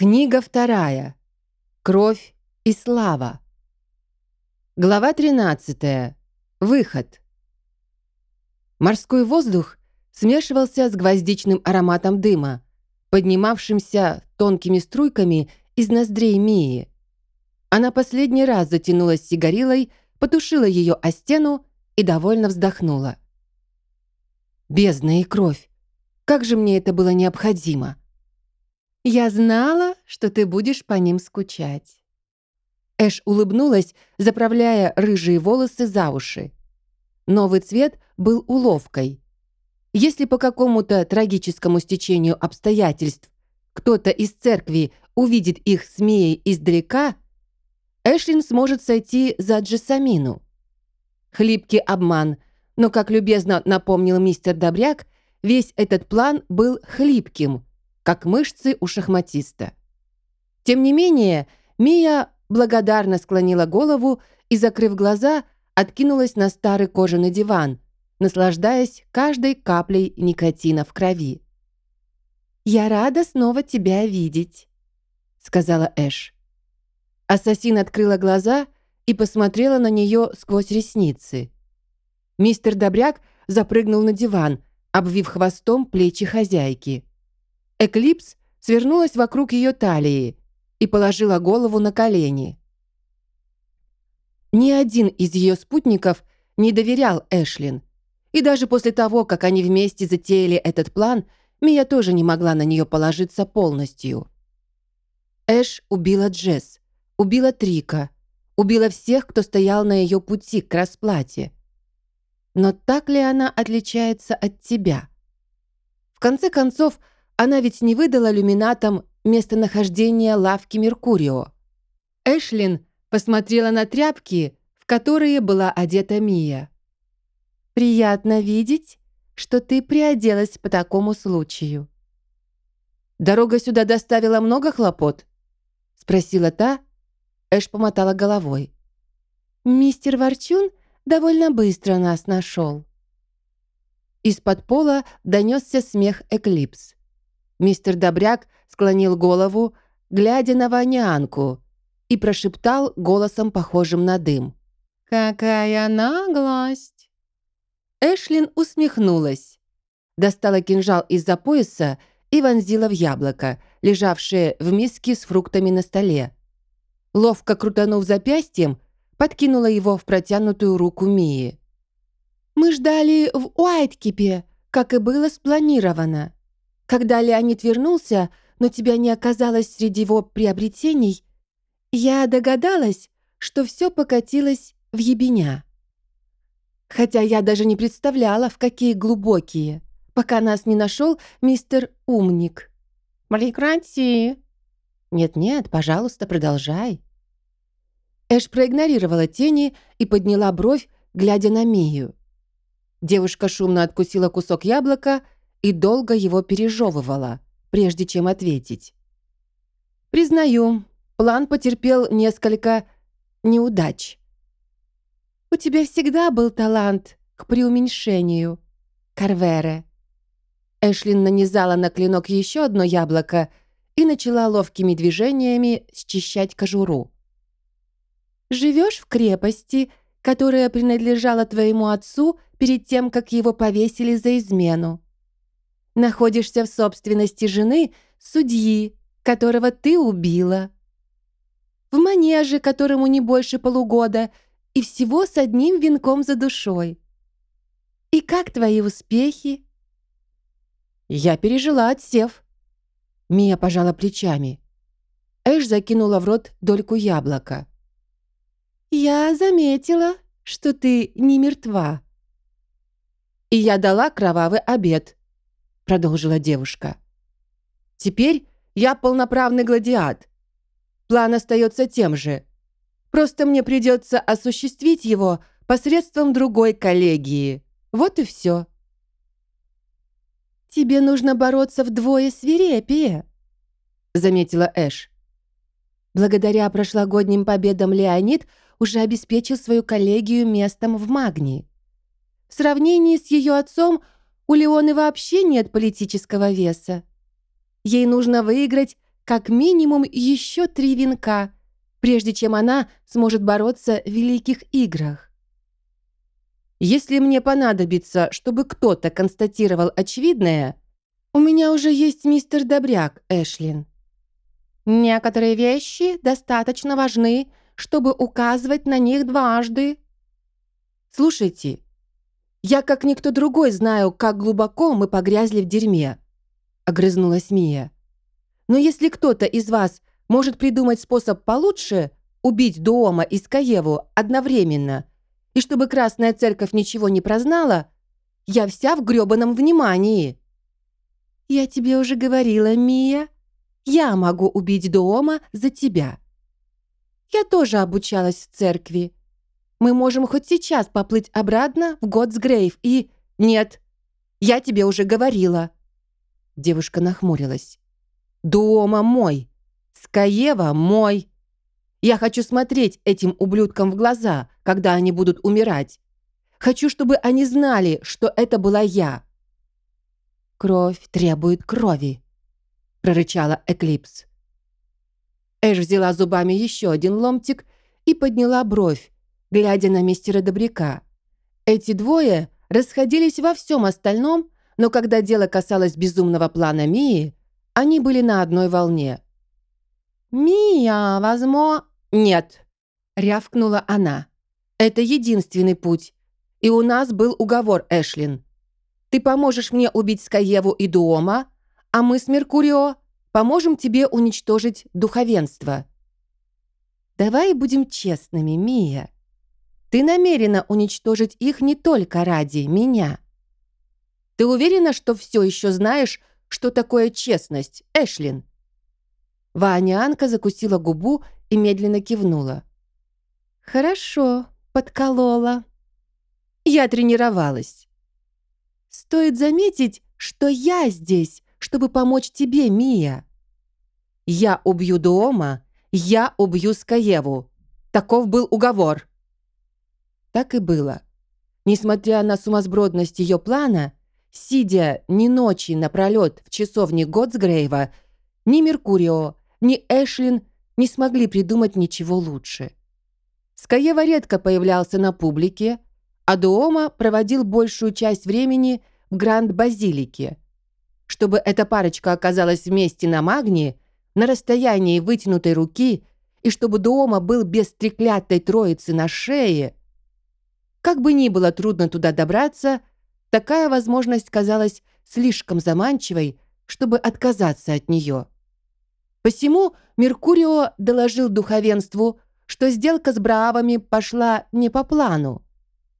Книга вторая. Кровь и слава. Глава 13. Выход. Морской воздух смешивался с гвоздичным ароматом дыма, поднимавшимся тонкими струйками из ноздрей Мии. Она последний раз затянулась сигарилой, потушила ее о стену и довольно вздохнула. Бездна и кровь. Как же мне это было необходимо. «Я знала, что ты будешь по ним скучать». Эш улыбнулась, заправляя рыжие волосы за уши. Новый цвет был уловкой. Если по какому-то трагическому стечению обстоятельств кто-то из церкви увидит их с издалека, Эшлин сможет сойти за Джессамину. Хлипкий обман, но, как любезно напомнил мистер Добряк, весь этот план был хлипким – как мышцы у шахматиста. Тем не менее, Мия благодарно склонила голову и, закрыв глаза, откинулась на старый кожаный диван, наслаждаясь каждой каплей никотина в крови. «Я рада снова тебя видеть», — сказала Эш. Ассасин открыла глаза и посмотрела на нее сквозь ресницы. Мистер Добряк запрыгнул на диван, обвив хвостом плечи хозяйки. Эклипс свернулась вокруг ее талии и положила голову на колени. Ни один из ее спутников не доверял Эшлин. И даже после того, как они вместе затеяли этот план, Мия тоже не могла на нее положиться полностью. Эш убила Джесс, убила Трика, убила всех, кто стоял на ее пути к расплате. Но так ли она отличается от тебя? В конце концов, она ведь не выдала люминатам местонахождение лавки Меркурио. Эшлин посмотрела на тряпки, в которые была одета Мия. «Приятно видеть, что ты приоделась по такому случаю». «Дорога сюда доставила много хлопот?» — спросила та. Эш помотала головой. «Мистер Ворчун довольно быстро нас нашел». Из-под пола донесся смех Эклипс. Мистер Добряк склонил голову, глядя на Ванянку, и прошептал голосом, похожим на дым. «Какая наглость!» Эшлин усмехнулась, достала кинжал из-за пояса и вонзила в яблоко, лежавшее в миске с фруктами на столе. Ловко крутанув запястьем, подкинула его в протянутую руку Мии. «Мы ждали в Уайткипе, как и было спланировано», когда Леонид вернулся, но тебя не оказалось среди его приобретений, я догадалась, что все покатилось в ебеня. Хотя я даже не представляла, в какие глубокие, пока нас не нашел мистер Умник. «Прекрати!» «Нет-нет, пожалуйста, продолжай». Эш проигнорировала тени и подняла бровь, глядя на Мию. Девушка шумно откусила кусок яблока и долго его пережевывала, прежде чем ответить. «Признаю, план потерпел несколько неудач. У тебя всегда был талант к преуменьшению, Карвере». Эшлин нанизала на клинок еще одно яблоко и начала ловкими движениями счищать кожуру. «Живешь в крепости, которая принадлежала твоему отцу перед тем, как его повесили за измену находишься в собственности жены судьи, которого ты убила. В манеже, которому не больше полугода, и всего с одним венком за душой. И как твои успехи? Я пережила отсев. Мия пожала плечами. Эш закинула в рот дольку яблока. «Я заметила, что ты не мертва». И я дала кровавый обед продолжила девушка. «Теперь я полноправный гладиат. План остается тем же. Просто мне придется осуществить его посредством другой коллегии. Вот и все». «Тебе нужно бороться вдвое свирепее», — заметила Эш. Благодаря прошлогодним победам Леонид уже обеспечил свою коллегию местом в Магнии. В сравнении с ее отцом — у Леоны вообще нет политического веса. Ей нужно выиграть как минимум еще три венка, прежде чем она сможет бороться в великих играх. Если мне понадобится, чтобы кто-то констатировал очевидное, у меня уже есть мистер Добряк, Эшлин. Некоторые вещи достаточно важны, чтобы указывать на них дважды. Слушайте, я как никто другой знаю, как глубоко мы погрязли в дерьме, огрызнулась Мия. Но если кто-то из вас может придумать способ получше убить Дуома и Скаеву одновременно, и чтобы Красная Церковь ничего не прознала, я вся в грёбаном внимании. Я тебе уже говорила, Мия, я могу убить Дуома за тебя. Я тоже обучалась в церкви. Мы можем хоть сейчас поплыть обратно в Готсгрейв и... Нет, я тебе уже говорила. Девушка нахмурилась. Дуома мой. Скаева мой. Я хочу смотреть этим ублюдкам в глаза, когда они будут умирать. Хочу, чтобы они знали, что это была я. Кровь требует крови, прорычала Эклипс. Эш взяла зубами еще один ломтик и подняла бровь, глядя на мистера Добряка. Эти двое расходились во всем остальном, но когда дело касалось безумного плана Мии, они были на одной волне. «Мия, возможно...» «Нет», — рявкнула она. «Это единственный путь. И у нас был уговор, Эшлин. Ты поможешь мне убить Скаеву и Дуома, а мы с Меркурио поможем тебе уничтожить духовенство». «Давай будем честными, Мия. Ты намерена уничтожить их не только ради меня. Ты уверена, что все еще знаешь, что такое честность, Эшлин?» Ваанянка закусила губу и медленно кивнула. «Хорошо, подколола. Я тренировалась. Стоит заметить, что я здесь, чтобы помочь тебе, Мия. Я убью Дуома, я убью Скаеву. Таков был уговор». Так и было. Несмотря на сумасбродность ее плана, сидя ни ночи напролет в часовне Готсгрейва, ни Меркурио, ни Эшлин не смогли придумать ничего лучше. Скаева редко появлялся на публике, а Дуома проводил большую часть времени в Гранд-Базилике. Чтобы эта парочка оказалась вместе на Магнии, на расстоянии вытянутой руки, и чтобы Дуома был без треклятой троицы на шее. Как бы ни было трудно туда добраться, такая возможность казалась слишком заманчивой, чтобы отказаться от нее. Посему Меркурио доложил духовенству, что сделка с Браавами пошла не по плану.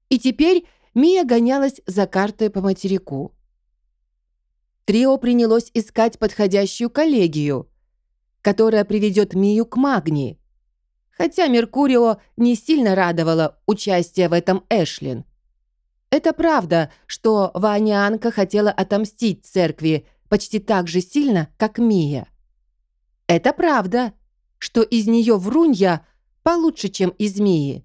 И теперь Мия гонялась за картой по материку. Трио принялось искать подходящую коллегию, которая приведет Мию к Магни. Хотя Меркурио не сильно радовало участие в этом Эшлин. Это правда, что Ванианка хотела отомстить церкви почти так же сильно, как Мия. Это правда, что из нее врунья получше, чем из Мии.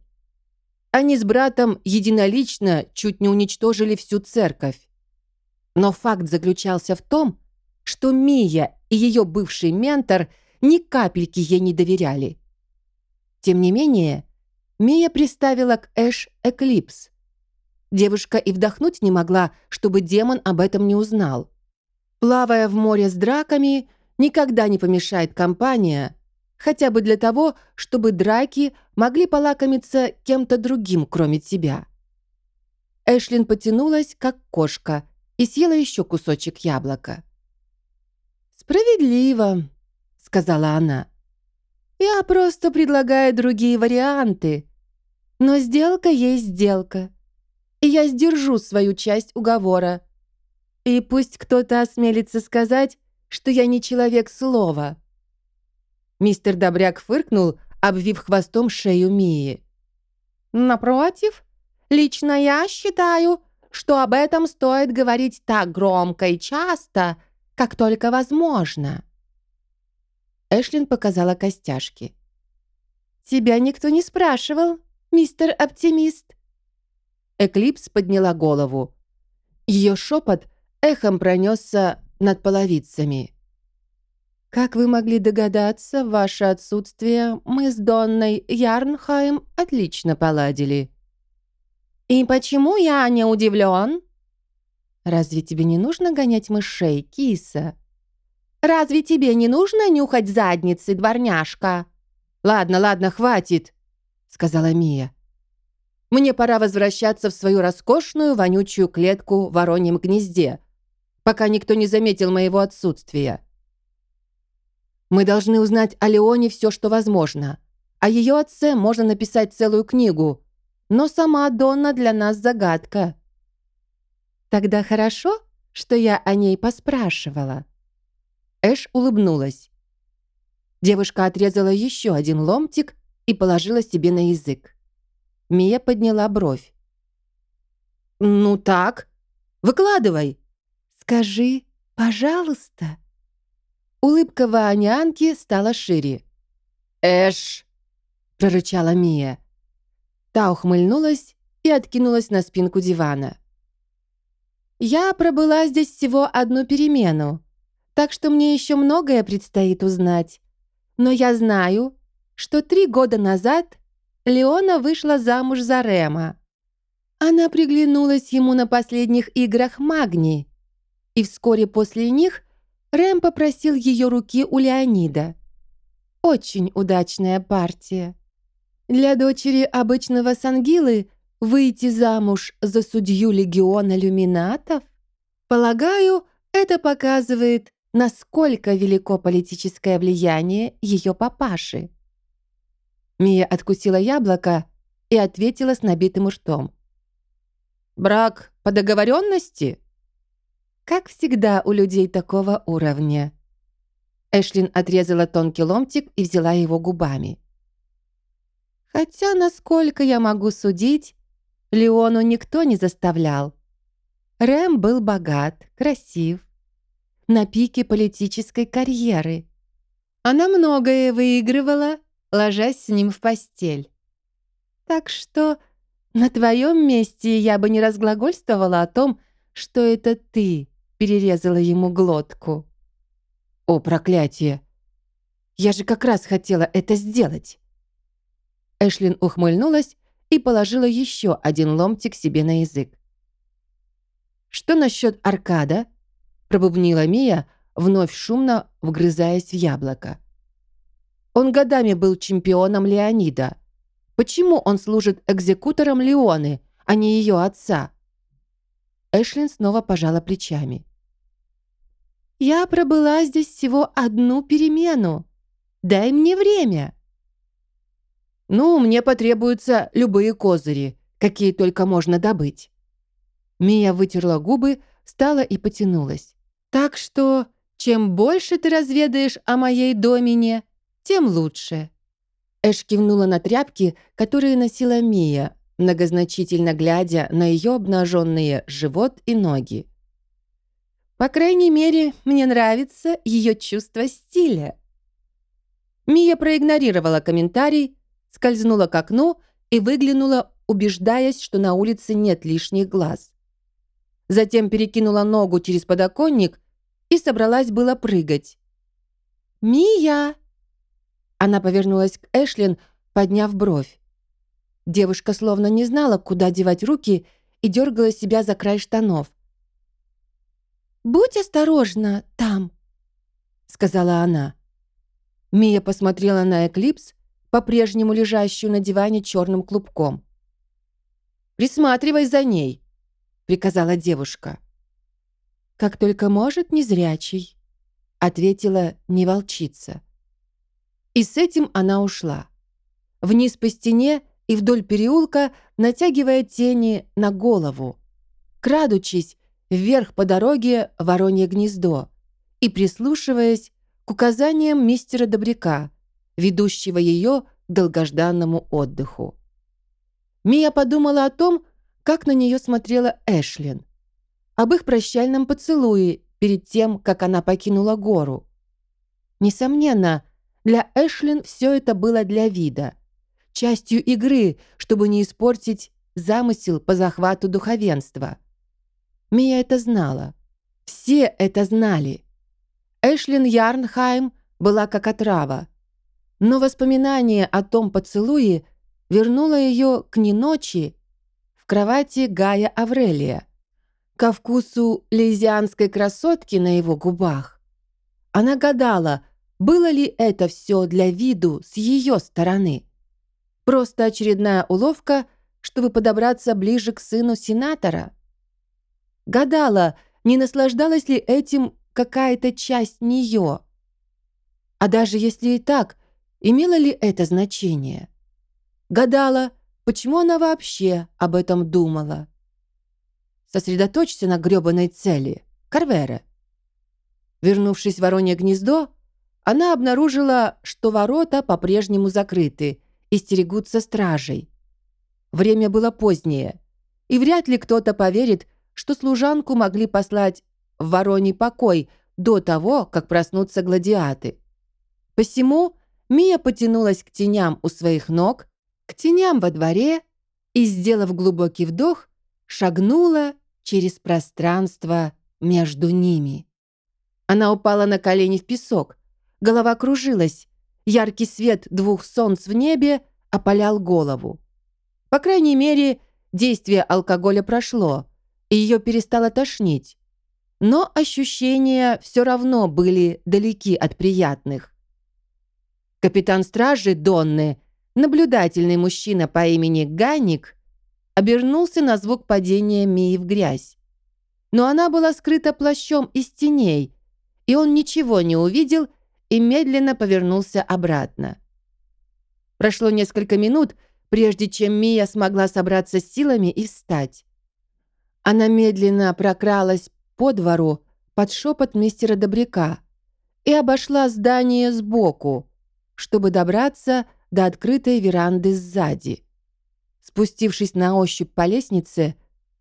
Они с братом единолично чуть не уничтожили всю церковь. Но факт заключался в том, что Мия и ее бывший ментор ни капельки ей не доверяли. Тем не менее, Мия приставила к Эш Эклипс. Девушка и вдохнуть не могла, чтобы демон об этом не узнал. Плавая в море с драками, никогда не помешает компания, хотя бы для того, чтобы драки могли полакомиться кем-то другим, кроме тебя. Эшлин потянулась, как кошка, и съела еще кусочек яблока. «Справедливо», — сказала она. «Я просто предлагаю другие варианты. Но сделка есть сделка. И я сдержу свою часть уговора. И пусть кто-то осмелится сказать, что я не человек слова». Мистер Добряк фыркнул, обвив хвостом шею Мии. «Напротив, лично я считаю, что об этом стоит говорить так громко и часто, как только возможно». Эшлин показала костяшки. «Тебя никто не спрашивал, мистер Оптимист?» Эклипс подняла голову. Ее шепот эхом пронесся над половицами. Как вы могли догадаться, ваше отсутствие мы с Донной Ярнхайм отлично поладили. И почему я не удивлен? Разве тебе не нужно гонять мышей, киса? Разве тебе не нужно нюхать задницы, дворняжка? Ладно, ладно, хватит, сказала Мия. Мне пора возвращаться в свою роскошную вонючую клетку в вороньем гнезде, пока никто не заметил моего отсутствия. Мы должны узнать о Леоне все, что возможно. О ее отце можно написать целую книгу, но сама Донна для нас загадка. Тогда хорошо, что я о ней поспрашивала. Эш улыбнулась. Девушка отрезала еще один ломтик и положила себе на язык. Мия подняла бровь. «Ну так, выкладывай». «Скажи, пожалуйста». Улыбка Ваанянки стала шире. «Эш!» — прорычала Мия. Та ухмыльнулась и откинулась на спинку дивана. «Я пробыла здесь всего одну перемену, так что мне еще многое предстоит узнать. Но я знаю, что три года назад Леона вышла замуж за Рема. Она приглянулась ему на последних играх Магни, и вскоре после них Рэм попросил ее руки у Леонида. Очень удачная партия. Для дочери обычного Сангилы выйти замуж за судью легиона люминатов? Полагаю, это показывает, насколько велико политическое влияние ее папаши. Мия откусила яблоко и ответила с набитым ртом. «Брак по договоренности?» Как всегда у людей такого уровня. Эшлин отрезала тонкий ломтик и взяла его губами. Хотя, насколько я могу судить, Леону никто не заставлял. Рэм был богат, красив, на пике политической карьеры. Она многое выигрывала, ложась с ним в постель. Так что на твоем месте я бы не разглагольствовала о том, что это ты перерезала ему глотку. «О, проклятие! Я же как раз хотела это сделать!» Эшлин ухмыльнулась и положила еще один ломтик себе на язык. «Что насчет Аркада?» — пробубнила Мия, вновь шумно вгрызаясь в яблоко. «Он годами был чемпионом Леонида. Почему он служит экзекутором Леоны, а не ее отца?» Эшлин снова пожала плечами. «Я пробыла здесь всего одну перемену. Дай мне время». «Ну, мне потребуются любые козыри, какие только можно добыть». Мия вытерла губы, встала и потянулась. «Так что, чем больше ты разведаешь о моей домине, тем лучше». Эш кивнула на тряпки, которые носила Мия, многозначительно глядя на ее обнаженные живот и ноги. «По крайней мере, мне нравится ее чувство стиля». Мия проигнорировала комментарий, скользнула к окну и выглянула, убеждаясь, что на улице нет лишних глаз. Затем перекинула ногу через подоконник и собралась было прыгать. «Мия!» Она повернулась к Эшлин, подняв бровь. Девушка словно не знала, куда девать руки, и дергала себя за край штанов. «Будь осторожна там», — сказала она. Мия посмотрела на Эклипс, по-прежнему лежащую на диване черным клубком. «Присматривай за ней», — приказала девушка. «Как только может незрячий», — ответила не волчица. И с этим она ушла. Вниз по стене и вдоль переулка, натягивая тени на голову, крадучись вверх по дороге Воронье гнездо и прислушиваясь к указаниям мистера Добряка, ведущего ее к долгожданному отдыху. Мия подумала о том, как на нее смотрела Эшлин, об их прощальном поцелуе перед тем, как она покинула гору. Несомненно, для Эшлин все это было для вида – частью игры, чтобы не испортить замысел по захвату духовенства. Мия это знала. Все это знали. Эшлин Ярнхайм была как отрава. Но воспоминание о том поцелуе вернуло ее к неночи в кровати Гая Аврелия, ко вкусу лизианской красотки на его губах. Она гадала, было ли это все для виду с ее стороны. Просто очередная уловка, чтобы подобраться ближе к сыну сенатора. Гадала, не наслаждалась ли этим какая-то часть нее. А даже если и так, имело ли это значение? Гадала, почему она вообще об этом думала. Сосредоточься на грёбаной цели, Карвера. Вернувшись в Воронье гнездо, она обнаружила, что ворота по-прежнему закрыты и стерегутся стражей. Время было позднее, и вряд ли кто-то поверит, что служанку могли послать в вороний покой до того, как проснутся гладиаты. Посему Мия потянулась к теням у своих ног, к теням во дворе и, сделав глубокий вдох, шагнула через пространство между ними. Она упала на колени в песок, голова кружилась, яркий свет двух солнц в небе опалял голову. По крайней мере, действие алкоголя прошло, и ее перестало тошнить. Но ощущения все равно были далеки от приятных. Капитан стражи Донны, наблюдательный мужчина по имени Ганник, обернулся на звук падения Мии в грязь. Но она была скрыта плащом из теней, и он ничего не увидел и медленно повернулся обратно. Прошло несколько минут, прежде чем Мия смогла собраться с силами и встать. Она медленно прокралась по двору под шепот мистера Добряка и обошла здание сбоку, чтобы добраться до открытой веранды сзади. Спустившись на ощупь по лестнице,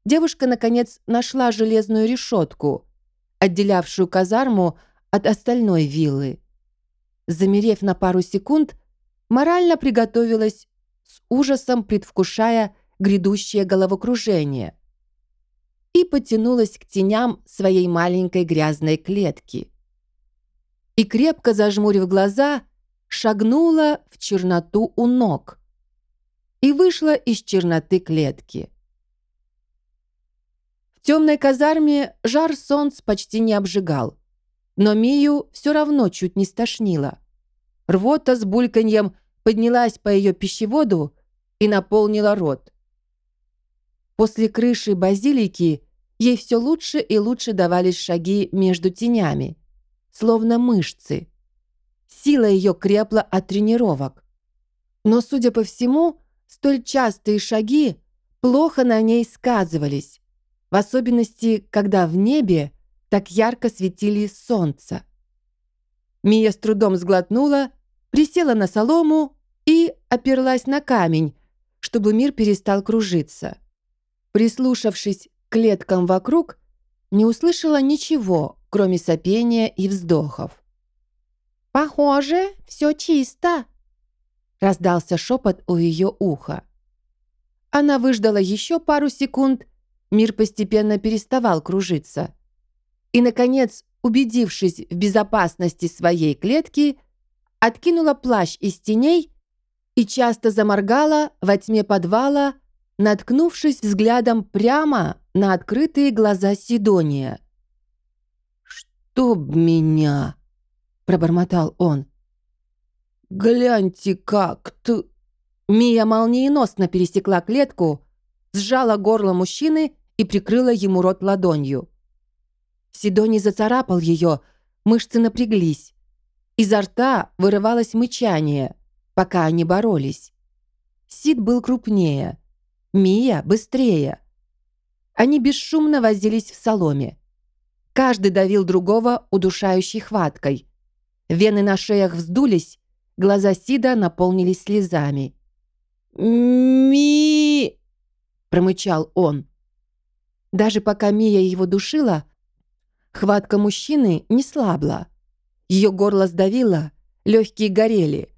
девушка, наконец, нашла железную решетку, отделявшую казарму от остальной виллы. Замерев на пару секунд, морально приготовилась с ужасом предвкушая грядущее головокружение и потянулась к теням своей маленькой грязной клетки. И, крепко зажмурив глаза, шагнула в черноту у ног и вышла из черноты клетки. В темной казарме жар солнц почти не обжигал, но Мию все равно чуть не стошнило. Рвота с бульканьем поднялась по ее пищеводу и наполнила рот. После крыши базилики ей все лучше и лучше давались шаги между тенями, словно мышцы. Сила ее крепла от тренировок. Но, судя по всему, столь частые шаги плохо на ней сказывались, в особенности, когда в небе так ярко светили солнце. Мия с трудом сглотнула, присела на солому и оперлась на камень, чтобы мир перестал кружиться. Прислушавшись к клеткам вокруг, не услышала ничего, кроме сопения и вздохов. «Похоже, все чисто», — раздался шепот у ее уха. Она выждала еще пару секунд, мир постепенно переставал кружиться. И, наконец, убедившись в безопасности своей клетки, откинула плащ из теней и часто заморгала во тьме подвала, наткнувшись взглядом прямо на открытые глаза Сидония. «Чтоб меня!» — пробормотал он. «Гляньте, как ты...» Мия молниеносно пересекла клетку, сжала горло мужчины и прикрыла ему рот ладонью. Сидоний зацарапал ее, мышцы напряглись. Изо рта вырывалось мычание — пока они боролись. Сид был крупнее, Мия быстрее. Они бесшумно возились в соломе. Каждый давил другого удушающей хваткой. Вены на шеях вздулись, глаза Сида наполнились слезами. «Ми!» – промычал он. Даже пока Мия его душила, хватка мужчины не слабла. Ее горло сдавило, легкие горели.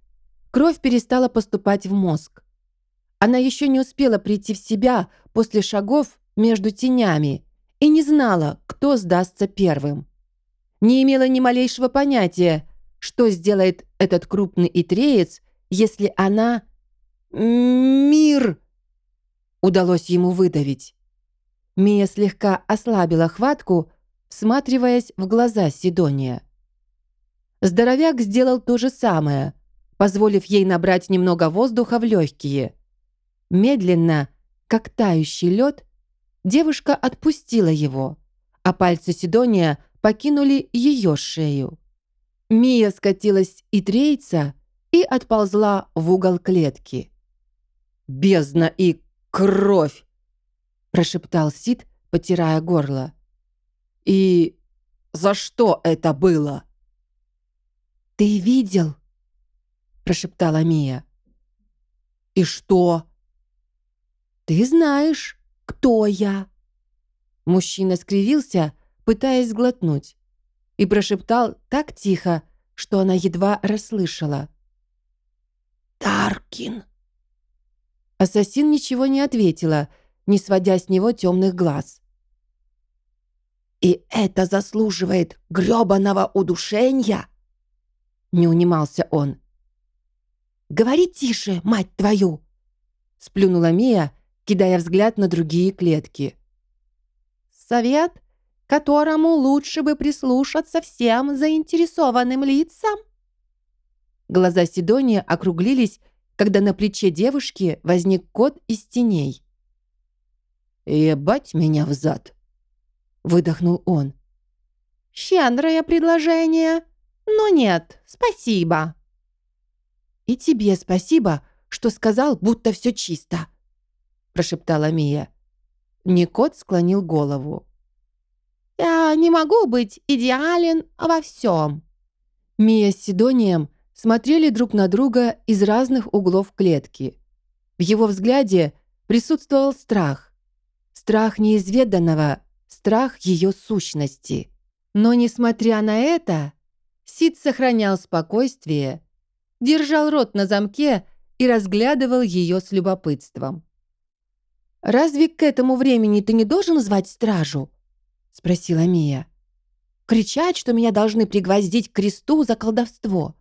Кровь перестала поступать в мозг. Она еще не успела прийти в себя после шагов между тенями и не знала, кто сдастся первым. Не имела ни малейшего понятия, что сделает этот крупный итреец, если она... «Мир!» Удалось ему выдавить. Мия слегка ослабила хватку, всматриваясь в глаза Сидония. Здоровяк сделал то же самое, позволив ей набрать немного воздуха в легкие. Медленно, как тающий лед, девушка отпустила его, а пальцы Сидония покинули ее шею. Мия скатилась и трейца и отползла в угол клетки. «Бездна и кровь!» прошептал Сид, потирая горло. «И за что это было?» «Ты видел?» прошептала Мия. «И что?» «Ты знаешь, кто я?» Мужчина скривился, пытаясь сглотнуть, и прошептал так тихо, что она едва расслышала. «Таркин!» Ассасин ничего не ответила, не сводя с него темных глаз. «И это заслуживает грёбаного удушения?» Не унимался он. «Говори тише, мать твою!» Сплюнула Мия, кидая взгляд на другие клетки. «Совет, которому лучше бы прислушаться всем заинтересованным лицам?» Глаза Сидония округлились, когда на плече девушки возник кот из теней. «Ебать меня взад!» — выдохнул он. «Щедрое предложение, но нет, спасибо!» «И тебе спасибо, что сказал, будто все чисто», — прошептала Мия. Никот склонил голову. «Я не могу быть идеален во всем». Мия с Сидонием смотрели друг на друга из разных углов клетки. В его взгляде присутствовал страх. Страх неизведанного, страх ее сущности. Но, несмотря на это, Сид сохранял спокойствие держал рот на замке и разглядывал ее с любопытством. «Разве к этому времени ты не должен звать стражу?» — спросила Мия. «Кричать, что меня должны пригвоздить к кресту за колдовство».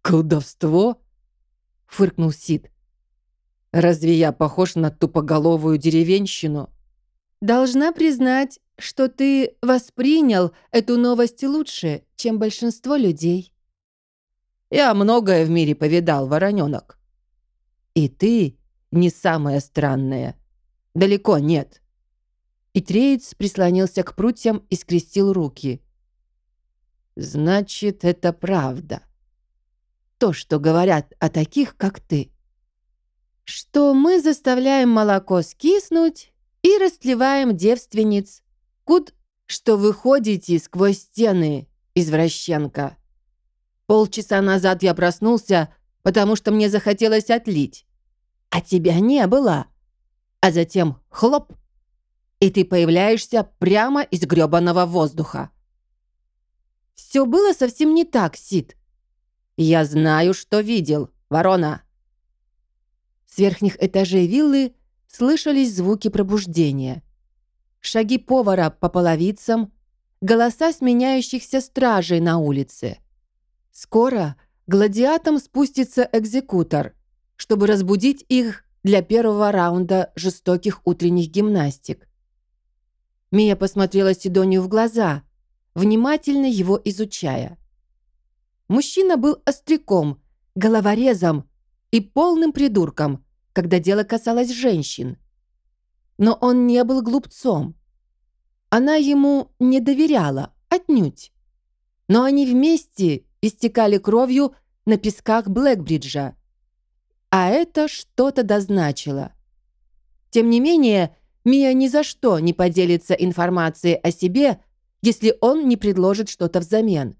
«Колдовство?» — фыркнул Сид. «Разве я похож на тупоголовую деревенщину?» «Должна признать, что ты воспринял эту новость лучше, чем большинство людей». Я многое в мире повидал, вороненок. И ты не самое странное. Далеко нет. И Треец прислонился к прутьям и скрестил руки. Значит, это правда. То, что говорят о таких, как ты. Что мы заставляем молоко скиснуть и растлеваем девственниц. Куд, что вы ходите сквозь стены, извращенка. Полчаса назад я проснулся, потому что мне захотелось отлить. А тебя не было. А затем хлоп, и ты появляешься прямо из грёбаного воздуха. Все было совсем не так, Сид. Я знаю, что видел, ворона. С верхних этажей виллы слышались звуки пробуждения. Шаги повара по половицам, голоса сменяющихся стражей на улице. Скоро гладиатам спустится экзекутор, чтобы разбудить их для первого раунда жестоких утренних гимнастик. Мия посмотрела Сидонию в глаза, внимательно его изучая. Мужчина был остряком, головорезом и полным придурком, когда дело касалось женщин. Но он не был глупцом. Она ему не доверяла, отнюдь. Но они вместе истекали кровью на песках Блэкбриджа. А это что-то дозначило. Тем не менее, Мия ни за что не поделится информацией о себе, если он не предложит что-то взамен.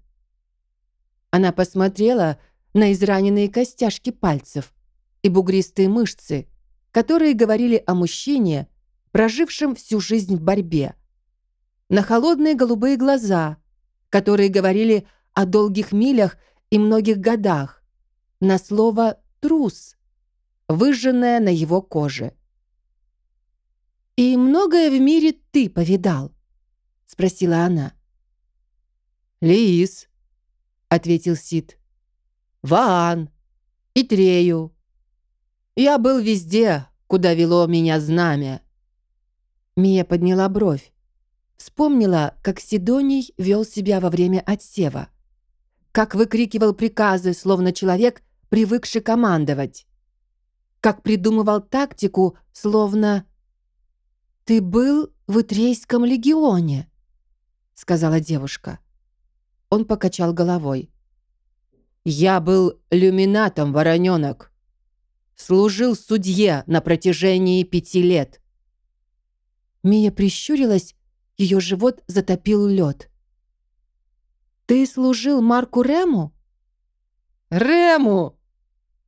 Она посмотрела на израненные костяшки пальцев и бугристые мышцы, которые говорили о мужчине, прожившем всю жизнь в борьбе. На холодные голубые глаза, которые говорили о долгих милях и многих годах, на слово «трус», выжженное на его коже. «И многое в мире ты повидал?» — спросила она. «Лиис», — ответил Сид. «Ваан, и Трею. Я был везде, куда вело меня знамя». Мия подняла бровь. Вспомнила, как Сидоний вел себя во время отсева. Как выкрикивал приказы, словно человек, привыкший командовать. Как придумывал тактику, словно... «Ты был в Итрейском легионе», — сказала девушка. Он покачал головой. «Я был люминатом, вороненок. Служил судье на протяжении пяти лет». Мия прищурилась, ее живот затопил лед. «Ты служил Марку Рему?» «Рему!»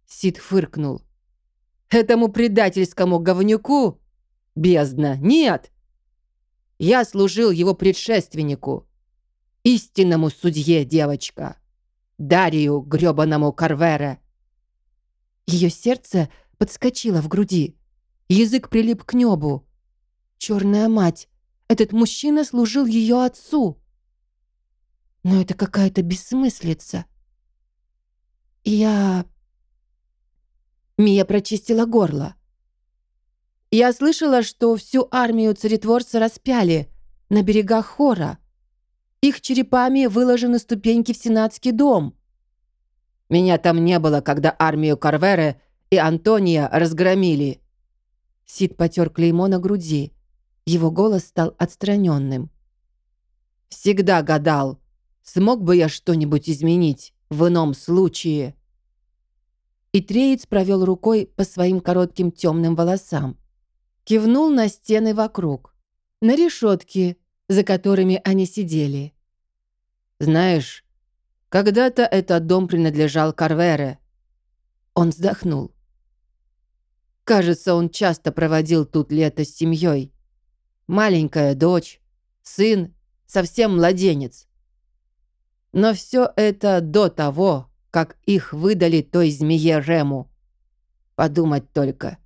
Сид фыркнул. «Этому предательскому говнюку? Бездна, нет! Я служил его предшественнику, истинному судье, девочка, Дарию грёбаному Карвере». Ее сердце подскочило в груди. Язык прилип к небу. Черная мать, этот мужчина служил ее отцу. Но это какая-то бессмыслица. Я... Мия прочистила горло. Я слышала, что всю армию царетворца распяли на берегах Хора. Их черепами выложены ступеньки в Сенатский дом. Меня там не было, когда армию Карвере и Антония разгромили. Сид потер клеймо на груди. Его голос стал отстраненным. «Всегда гадал, смог бы я что-нибудь изменить в ином случае?» И Треец провел рукой по своим коротким темным волосам. Кивнул на стены вокруг, на решетки, за которыми они сидели. «Знаешь, когда-то этот дом принадлежал Карвере». Он вздохнул. Кажется, он часто проводил тут лето с семьей маленькая дочь, сын, совсем младенец. Но все это до того, как их выдали той змее Рему. Подумать только.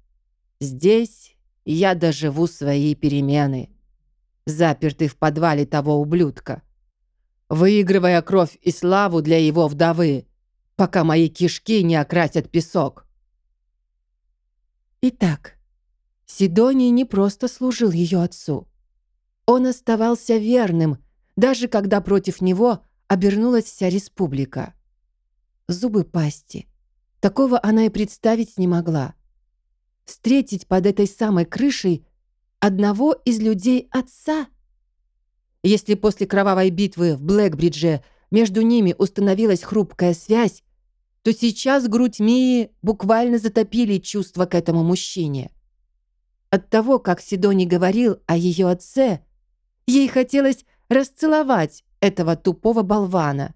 Здесь я доживу свои перемены, запертый в подвале того ублюдка, выигрывая кровь и славу для его вдовы, пока мои кишки не окрасят песок. Итак, Сидоний не просто служил ее отцу. Он оставался верным, даже когда против него обернулась вся республика. Зубы пасти. Такого она и представить не могла. Встретить под этой самой крышей одного из людей отца. Если после кровавой битвы в Блэкбридже между ними установилась хрупкая связь, то сейчас грудь Мии буквально затопили чувства к этому мужчине. От того, как Сидони говорил о ее отце, ей хотелось расцеловать этого тупого болвана.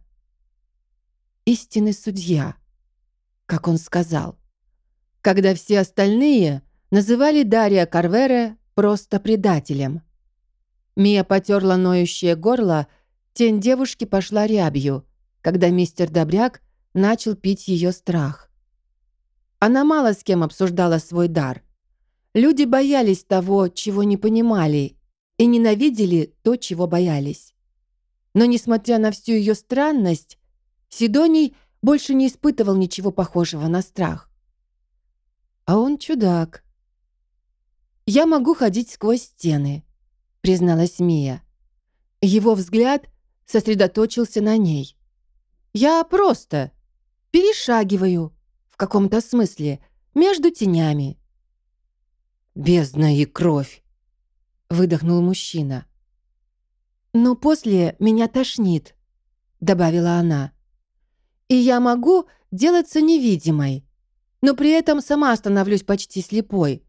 Истинный судья, как он сказал. Когда все остальные называли Дарья Карвере просто предателем. Мия потерла ноющее горло, тень девушки пошла рябью, когда мистер Добряк начал пить ее страх. Она мало с кем обсуждала свой дар. Люди боялись того, чего не понимали, и ненавидели то, чего боялись. Но, несмотря на всю ее странность, Сидоний больше не испытывал ничего похожего на страх. А он чудак. «Я могу ходить сквозь стены», — призналась Мия. Его взгляд сосредоточился на ней. «Я просто перешагиваю, в каком-то смысле, между тенями. «Бездна и кровь!» — выдохнул мужчина. «Но после меня тошнит», — добавила она. «И я могу делаться невидимой, но при этом сама становлюсь почти слепой.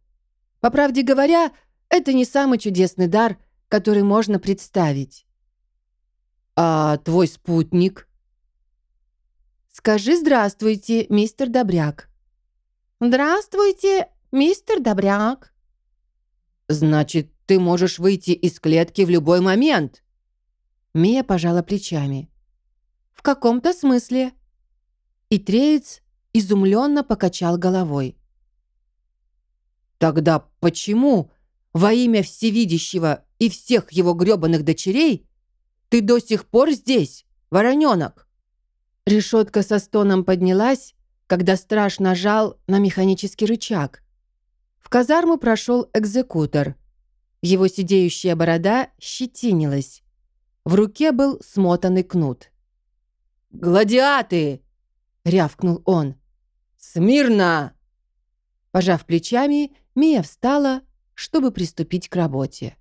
По правде говоря, это не самый чудесный дар, который можно представить». «А твой спутник?» «Скажи здравствуйте, мистер Добряк». «Здравствуйте, мистер Добряк», «Значит, ты можешь выйти из клетки в любой момент?» Мия пожала плечами. «В каком-то смысле». И Треец изумленно покачал головой. «Тогда почему, во имя Всевидящего и всех его грёбаных дочерей, ты до сих пор здесь, вороненок?» Решетка со стоном поднялась, когда страж нажал на механический рычаг. В казарму прошел экзекутор. Его сидеющая борода щетинилась. В руке был смотанный кнут. «Гладиаты!» — рявкнул он. «Смирно!» Пожав плечами, Мия встала, чтобы приступить к работе.